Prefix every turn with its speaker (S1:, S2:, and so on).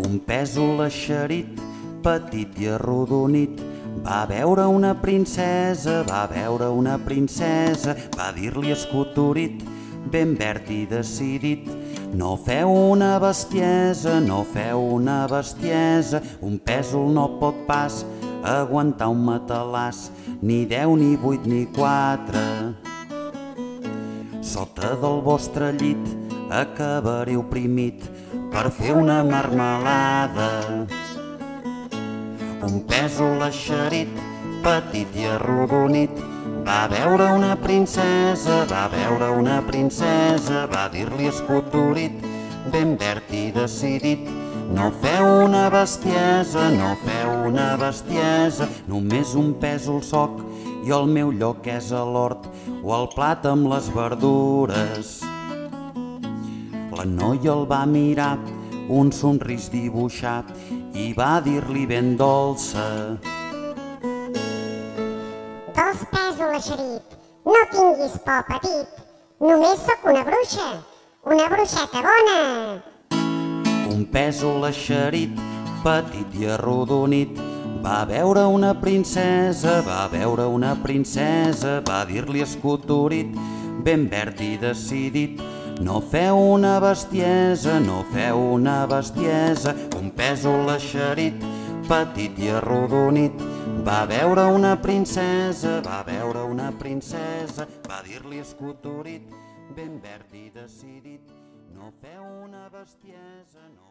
S1: Un pèsol eixerit, petit i arrodonit, va veure una princesa, va veure una princesa, va dir-li escotorit, ben verd i decidit. No feu una bestiesa, no feu una bestiesa, un pèsol no pot pas aguantar un matalàs, ni deu, ni vuit, ni quatre. Sota del vostre llit acabaré oprimit per fer una marmelada. Un pèsol eixerit, petit i arrodonit, va veure una princesa, va veure una princesa, va dir-li escotorit, ben verd i decidit. No feu una bestiesa, no feu una bestiesa, només un pèsol soc i el meu lloc és a l'hort o al plat amb les verdures. La noia el va mirar, un somrís dibuixat, i va dir-li ben dolça.
S2: Dos pèsol eixerit, no tinguis por, petit. Només sóc una bruixa, una bruixeta bona.
S1: Un pèsol eixerit, petit i arrodonit, va veure una princesa, va veure una princesa, va dir-li escotorit, ben verd i decidit. No feu una bestiesa, no feu una bestiesa, un pèsol eixerit, petit i arrodonit. Va veure una princesa, va veure una princesa, va dir-li escotorit, ben verd i decidit. No feu una bestiesa, no